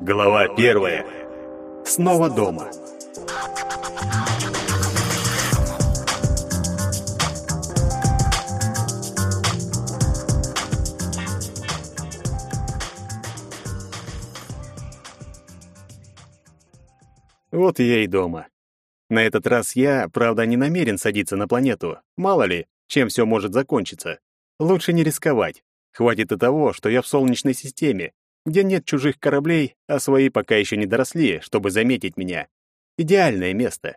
Глава первая. Снова дома. Вот я и дома. На этот раз я, правда, не намерен садиться на планету. Мало ли, чем все может закончиться. Лучше не рисковать. Хватит и того, что я в Солнечной системе, где нет чужих кораблей, а свои пока еще не доросли, чтобы заметить меня. Идеальное место.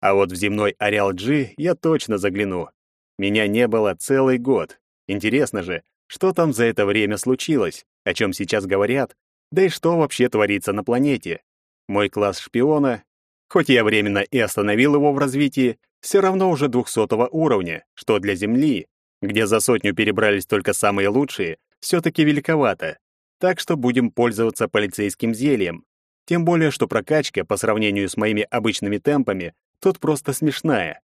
А вот в земной ареал G я точно загляну. Меня не было целый год. Интересно же, что там за это время случилось, о чем сейчас говорят, да и что вообще творится на планете. Мой класс шпиона, хоть я временно и остановил его в развитии, все равно уже двухсотого уровня, что для Земли, где за сотню перебрались только самые лучшие, все-таки великовато. Так что будем пользоваться полицейским зельем. Тем более, что прокачка по сравнению с моими обычными темпами тут просто смешная.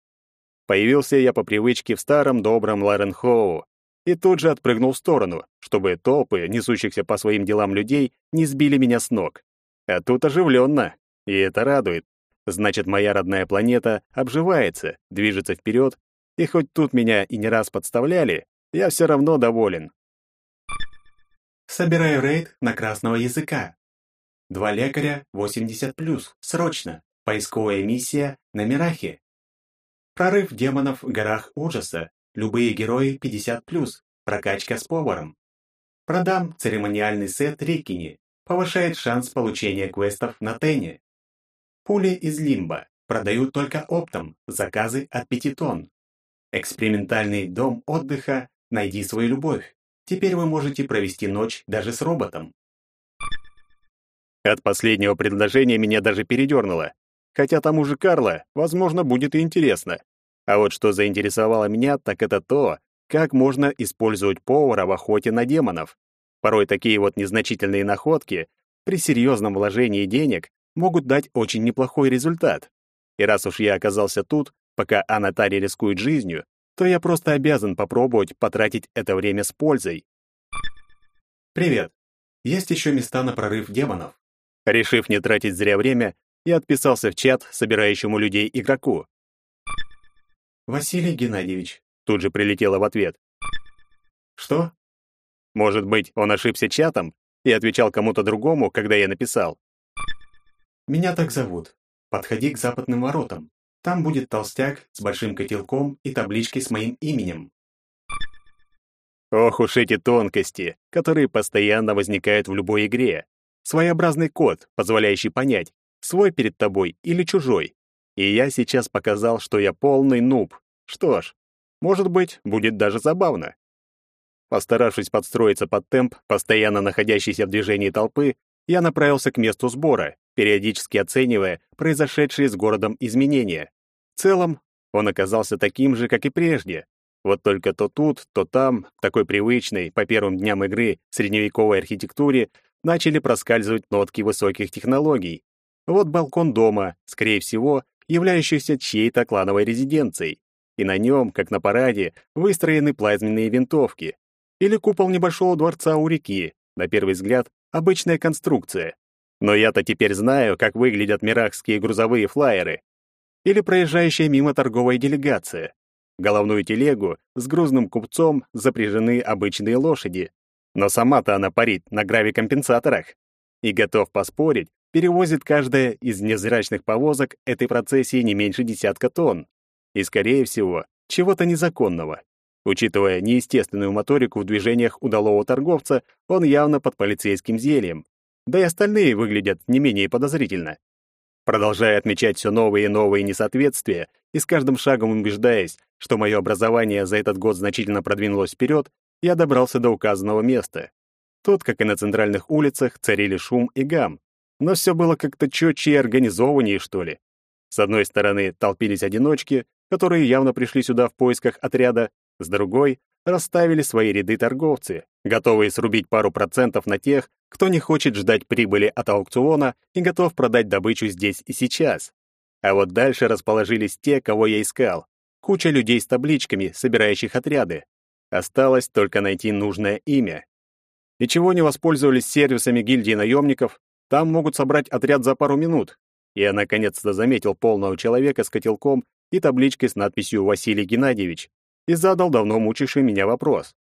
Появился я по привычке в старом добром Ларенхоу и тут же отпрыгнул в сторону, чтобы толпы, несущихся по своим делам людей, не сбили меня с ног. А тут оживленно, и это радует. Значит, моя родная планета обживается, движется вперед, и хоть тут меня и не раз подставляли, я все равно доволен. Собираю рейд на красного языка. Два лекаря 80+, срочно. Поисковая миссия на Мирахе. Прорыв демонов в горах ужаса. Любые герои 50+, прокачка с поваром. Продам церемониальный сет Рикини повышает шанс получения квестов на Тене. Пули из Лимба продают только оптом, заказы от 5 тонн. Экспериментальный дом отдыха «Найди свою любовь». Теперь вы можете провести ночь даже с роботом. От последнего предложения меня даже передернуло. Хотя тому же Карла, возможно, будет и интересно. А вот что заинтересовало меня, так это то, как можно использовать повара в охоте на демонов. Порой такие вот незначительные находки при серьезном вложении денег могут дать очень неплохой результат. И раз уж я оказался тут, пока Анатари рискует жизнью, то я просто обязан попробовать потратить это время с пользой. Привет. Есть еще места на прорыв демонов. Решив не тратить зря время, я отписался в чат собирающему людей игроку. Василий Геннадьевич. Тут же прилетело в ответ. Что? Может быть, он ошибся чатом и отвечал кому-то другому, когда я написал. Меня так зовут. Подходи к западным воротам. Там будет толстяк с большим котелком и табличкой с моим именем. Ох уж эти тонкости, которые постоянно возникают в любой игре. Своеобразный код, позволяющий понять, свой перед тобой или чужой. И я сейчас показал, что я полный нуб. Что ж, может быть, будет даже забавно. Постаравшись подстроиться под темп, постоянно находящейся в движении толпы, я направился к месту сбора, периодически оценивая произошедшие с городом изменения. В целом, он оказался таким же, как и прежде. Вот только то тут, то там, такой привычной, по первым дням игры, средневековой архитектуре, начали проскальзывать нотки высоких технологий. Вот балкон дома, скорее всего, являющийся чьей-то клановой резиденцией. И на нем, как на параде, выстроены плазменные винтовки или купол небольшого дворца у реки. На первый взгляд, обычная конструкция. Но я-то теперь знаю, как выглядят мирахские грузовые флайеры. Или проезжающая мимо торговая делегация. Головную телегу с грузным купцом запряжены обычные лошади. Но сама-то она парит на гравикомпенсаторах. И готов поспорить, перевозит каждая из незрачных повозок этой процессии не меньше десятка тонн. И, скорее всего, чего-то незаконного. Учитывая неестественную моторику в движениях удалого торговца, он явно под полицейским зельем. Да и остальные выглядят не менее подозрительно. Продолжая отмечать все новые и новые несоответствия, и с каждым шагом убеждаясь, что мое образование за этот год значительно продвинулось вперед, я добрался до указанного места. Тут, как и на центральных улицах, царили шум и гам. Но все было как-то четче и организованнее, что ли. С одной стороны толпились одиночки, которые явно пришли сюда в поисках отряда, с другой расставили свои ряды торговцы, готовые срубить пару процентов на тех, кто не хочет ждать прибыли от аукциона и готов продать добычу здесь и сейчас. А вот дальше расположились те, кого я искал. Куча людей с табличками, собирающих отряды. Осталось только найти нужное имя. И чего не воспользовались сервисами гильдии наемников, Там могут собрать отряд за пару минут. Я наконец-то заметил полного человека с котелком и табличкой с надписью «Василий Геннадьевич» и задал давно мучивший меня вопрос.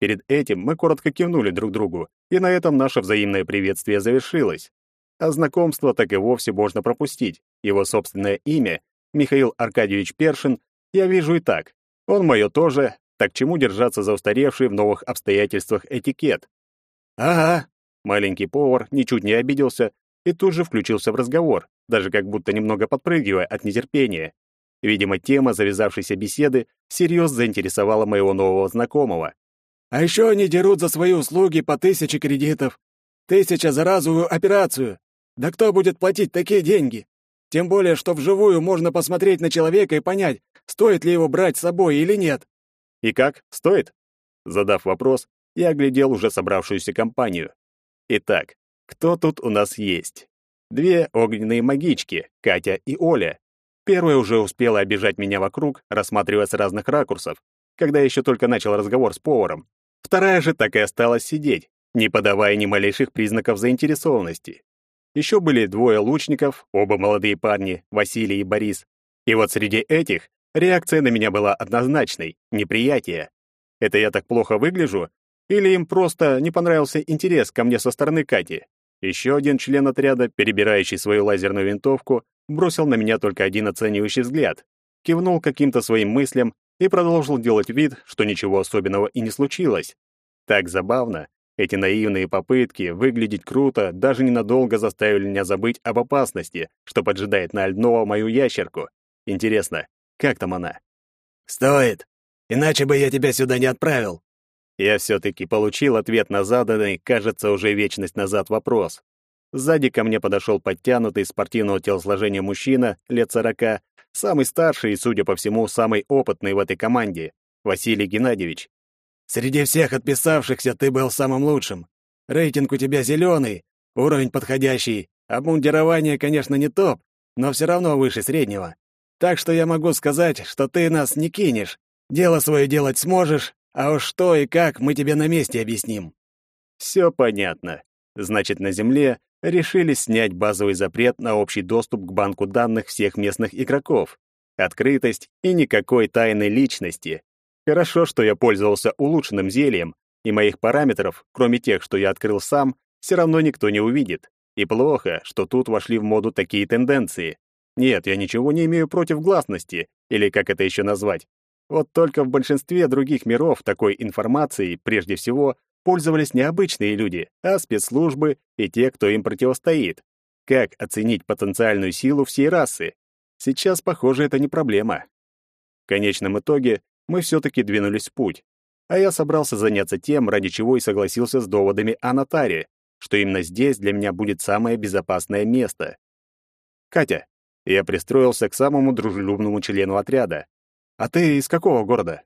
Перед этим мы коротко кивнули друг другу, и на этом наше взаимное приветствие завершилось. А знакомство так и вовсе можно пропустить. Его собственное имя, Михаил Аркадьевич Першин, я вижу и так. Он мое тоже, так чему держаться за устаревший в новых обстоятельствах этикет? Ага. Маленький повар ничуть не обиделся и тут же включился в разговор, даже как будто немного подпрыгивая от нетерпения. Видимо, тема завязавшейся беседы серьезно заинтересовала моего нового знакомого. А еще они дерут за свои услуги по тысяче кредитов. Тысяча за разовую операцию. Да кто будет платить такие деньги? Тем более, что вживую можно посмотреть на человека и понять, стоит ли его брать с собой или нет. И как? Стоит? Задав вопрос, я оглядел уже собравшуюся компанию. Итак, кто тут у нас есть? Две огненные магички, Катя и Оля. Первая уже успела обижать меня вокруг, рассматривая с разных ракурсов, когда еще только начал разговор с поваром. Вторая же так и осталась сидеть, не подавая ни малейших признаков заинтересованности. Еще были двое лучников, оба молодые парни, Василий и Борис. И вот среди этих реакция на меня была однозначной — неприятие. Это я так плохо выгляжу? Или им просто не понравился интерес ко мне со стороны Кати? Еще один член отряда, перебирающий свою лазерную винтовку, бросил на меня только один оценивающий взгляд, кивнул каким-то своим мыслям и продолжил делать вид, что ничего особенного и не случилось. Так забавно. Эти наивные попытки выглядеть круто даже ненадолго заставили меня забыть об опасности, что поджидает на Альднова мою ящерку. Интересно, как там она? «Стоит! Иначе бы я тебя сюда не отправил!» Я все-таки получил ответ на заданный, кажется, уже вечность назад вопрос. Сзади ко мне подошел подтянутый спортивного телосложения мужчина, лет сорока, самый старший и, судя по всему, самый опытный в этой команде, Василий Геннадьевич. «Среди всех отписавшихся ты был самым лучшим. Рейтинг у тебя зеленый, уровень подходящий, обмундирование, конечно, не топ, но все равно выше среднего. Так что я могу сказать, что ты нас не кинешь. Дело свое делать сможешь, а уж что и как мы тебе на месте объясним». Все понятно. Значит, на Земле решили снять базовый запрет на общий доступ к банку данных всех местных игроков. Открытость и никакой тайной личности. Хорошо, что я пользовался улучшенным зельем, и моих параметров, кроме тех, что я открыл сам, все равно никто не увидит. И плохо, что тут вошли в моду такие тенденции. Нет, я ничего не имею против гласности, или как это еще назвать. Вот только в большинстве других миров такой информацией, прежде всего, пользовались не обычные люди, а спецслужбы и те, кто им противостоит. Как оценить потенциальную силу всей расы? Сейчас, похоже, это не проблема. В конечном итоге мы все-таки двинулись в путь, а я собрался заняться тем, ради чего и согласился с доводами о Натаре, что именно здесь для меня будет самое безопасное место. «Катя, я пристроился к самому дружелюбному члену отряда. А ты из какого города?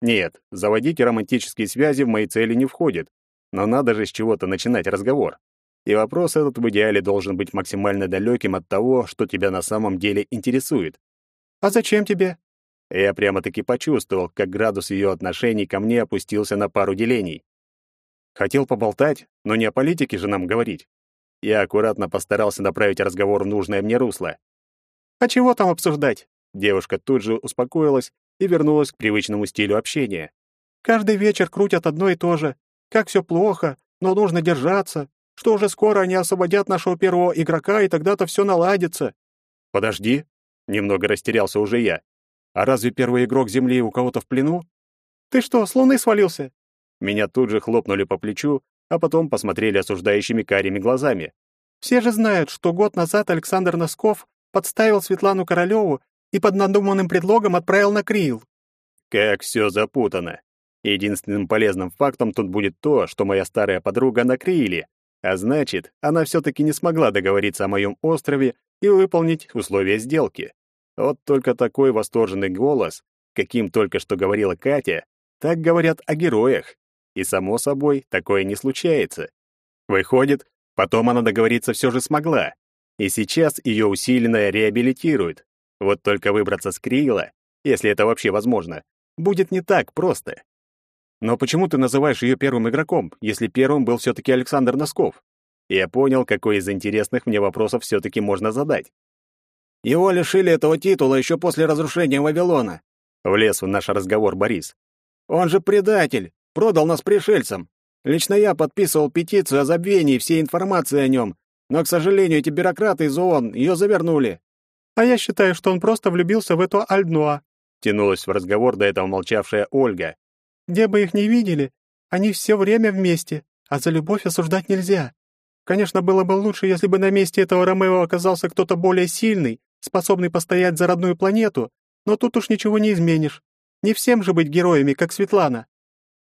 Нет, заводить романтические связи в мои цели не входит, но надо же с чего-то начинать разговор. И вопрос этот в идеале должен быть максимально далеким от того, что тебя на самом деле интересует. А зачем тебе? Я прямо-таки почувствовал, как градус ее отношений ко мне опустился на пару делений. Хотел поболтать, но не о политике же нам говорить. Я аккуратно постарался направить разговор в нужное мне русло. «А чего там обсуждать?» Девушка тут же успокоилась и вернулась к привычному стилю общения. «Каждый вечер крутят одно и то же. Как все плохо, но нужно держаться. Что уже скоро они освободят нашего первого игрока, и тогда-то все наладится». «Подожди», — немного растерялся уже я. «А разве первый игрок Земли у кого-то в плену?» «Ты что, с Луны свалился?» Меня тут же хлопнули по плечу, а потом посмотрели осуждающими карими глазами. «Все же знают, что год назад Александр Носков подставил Светлану Королеву и под надуманным предлогом отправил на Крил. Как все запутано. Единственным полезным фактом тут будет то, что моя старая подруга на Криле, а значит, она все-таки не смогла договориться о моем острове и выполнить условия сделки. Вот только такой восторженный голос, каким только что говорила Катя, так говорят о героях. И, само собой, такое не случается. Выходит, потом она договориться все же смогла, и сейчас ее усиленно реабилитируют. Вот только выбраться с Крила, если это вообще возможно, будет не так просто. Но почему ты называешь ее первым игроком, если первым был все-таки Александр Носков? я понял, какой из интересных мне вопросов все-таки можно задать. Его лишили этого титула еще после разрушения Вавилона. Влез в наш разговор Борис. Он же предатель, продал нас пришельцам. Лично я подписывал петицию о забвении всей информации о нем, но, к сожалению, эти бюрократы из ООН ее завернули. А я считаю, что он просто влюбился в эту Альдноа. Тянулась в разговор до этого молчавшая Ольга. Где бы их ни видели, они все время вместе, а за любовь осуждать нельзя. Конечно, было бы лучше, если бы на месте этого Ромео оказался кто-то более сильный, способный постоять за родную планету, но тут уж ничего не изменишь. Не всем же быть героями, как Светлана.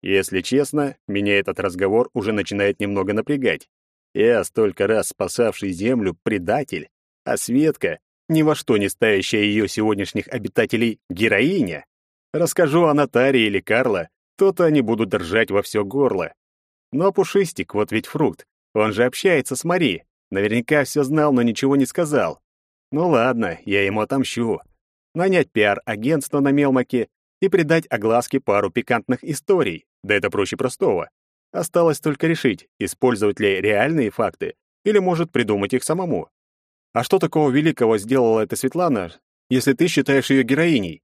Если честно, меня этот разговор уже начинает немного напрягать. Я, столько раз спасавший Землю, предатель, а Светка, ни во что не ставящая ее сегодняшних обитателей, героиня. Расскажу о Натаре или Карла, то-то они будут держать во все горло. Но Пушистик, вот ведь фрукт, он же общается с Мари. Наверняка все знал, но ничего не сказал. Ну ладно, я ему отомщу. Нанять пиар-агентство на Мелмаке и придать огласке пару пикантных историй. Да это проще простого. Осталось только решить, использовать ли реальные факты или, может, придумать их самому. А что такого великого сделала эта Светлана, если ты считаешь ее героиней?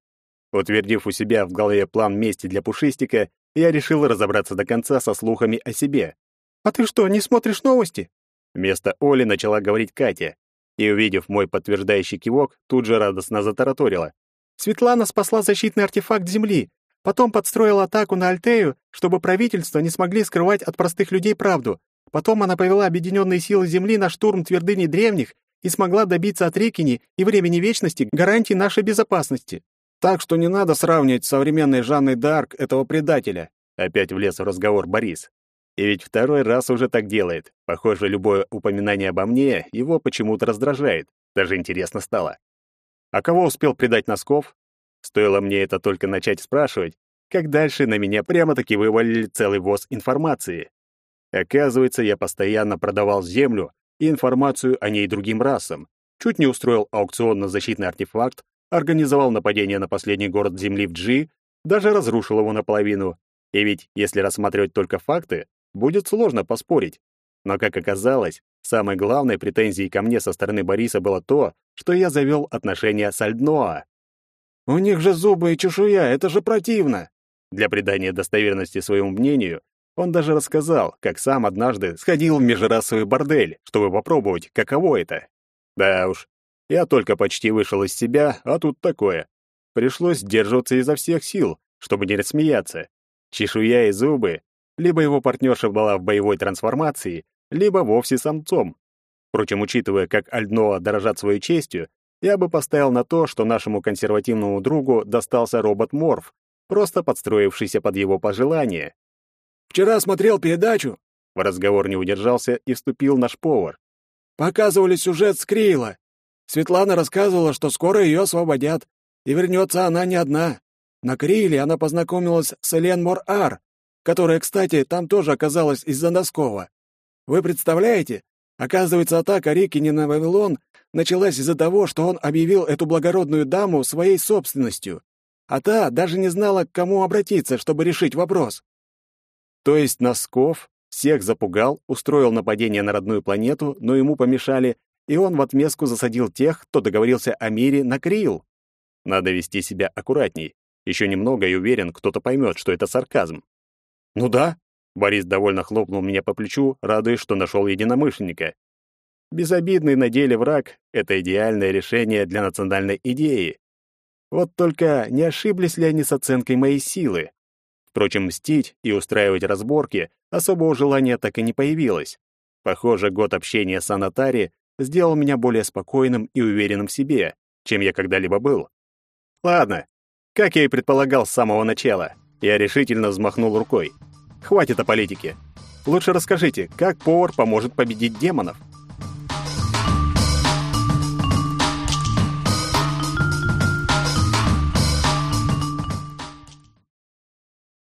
Утвердив у себя в голове план мести для Пушистика, я решил разобраться до конца со слухами о себе. «А ты что, не смотришь новости?» Вместо Оли начала говорить Катя, и, увидев мой подтверждающий кивок, тут же радостно затараторила. «Светлана спасла защитный артефакт Земли, потом подстроила атаку на Альтею, чтобы правительство не смогли скрывать от простых людей правду. Потом она повела объединенные силы Земли на штурм твердыни древних и смогла добиться от Рекини и времени вечности гарантий нашей безопасности. Так что не надо сравнивать с современной Жанной Д'Арк этого предателя. Опять влез в разговор Борис. И ведь второй раз уже так делает. Похоже, любое упоминание обо мне его почему-то раздражает. Даже интересно стало. А кого успел предать Носков? Стоило мне это только начать спрашивать, как дальше на меня прямо-таки вывалили целый воз информации. Оказывается, я постоянно продавал землю и информацию о ней другим расам. Чуть не устроил аукцион на защитный артефакт, организовал нападение на последний город Земли в Джи, даже разрушил его наполовину. И ведь, если рассматривать только факты, будет сложно поспорить. Но, как оказалось, самой главной претензией ко мне со стороны Бориса было то, что я завел отношения с Альдноа. «У них же зубы и чешуя, это же противно!» Для придания достоверности своему мнению он даже рассказал, как сам однажды сходил в межрасовый бордель, чтобы попробовать, каково это. Да уж, я только почти вышел из себя, а тут такое. Пришлось сдерживаться изо всех сил, чтобы не рассмеяться. Чешуя и зубы. Либо его партнерша была в боевой трансформации, либо вовсе самцом. Впрочем, учитывая, как Альдноа дорожат своей честью, я бы поставил на то, что нашему консервативному другу достался робот-морф, просто подстроившийся под его пожелания. Вчера смотрел передачу. В разговор не удержался и вступил наш повар. Показывали сюжет с Крейла. Светлана рассказывала, что скоро ее освободят, и вернется она не одна. На Криле она познакомилась с Элен Мор-Ар, которая, кстати, там тоже оказалась из-за Носкова. Вы представляете? Оказывается, атака Рикини на Вавилон началась из-за того, что он объявил эту благородную даму своей собственностью, а та даже не знала, к кому обратиться, чтобы решить вопрос. То есть Носков всех запугал, устроил нападение на родную планету, но ему помешали, и он в отместку засадил тех, кто договорился о мире на Крил. Надо вести себя аккуратней. Еще немного и уверен, кто-то поймет, что это сарказм. Ну да, Борис довольно хлопнул меня по плечу, радуясь, что нашел единомышленника. Безобидный на деле враг — это идеальное решение для национальной идеи. Вот только не ошиблись ли они с оценкой моей силы? Впрочем, мстить и устраивать разборки особого желания так и не появилось. Похоже, год общения с Анатари сделал меня более спокойным и уверенным в себе, чем я когда-либо был. Ладно, как я и предполагал с самого начала, я решительно взмахнул рукой. Хватит о политике. Лучше расскажите, как повар поможет победить демонов?